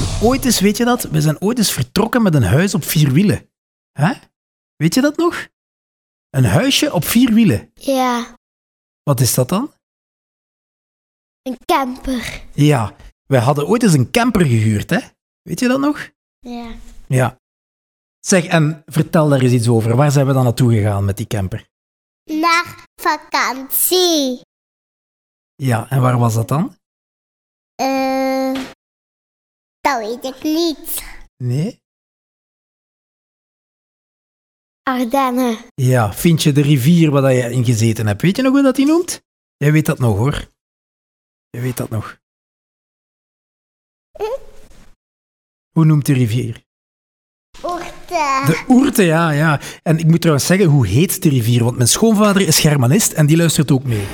zijn ooit eens, weet je dat? We zijn ooit eens vertrokken met een huis op vier wielen. Hè? Weet je dat nog? Een huisje op vier wielen. Ja, Wat is dat dan? een camper. Ja, wij hadden ooit eens een camper gehuurd, hè? Weet je dat nog? Ja. Ja. Zeg, en vertel daar eens iets over. Waar zijn we dan naartoe gegaan met die camper? Naar vakantie. Ja, en waar was dat dan? Dat weet ik niet. Nee? Ardennen. Ja, vind je de rivier waar je in gezeten hebt? Weet je nog hoe dat die noemt? Jij weet dat nog, hoor. Jij weet dat nog. Hoe noemt de rivier? Oerte. De Oerte, ja, ja. En ik moet trouwens zeggen, hoe heet de rivier? Want mijn schoonvader is Germanist en die luistert ook mee.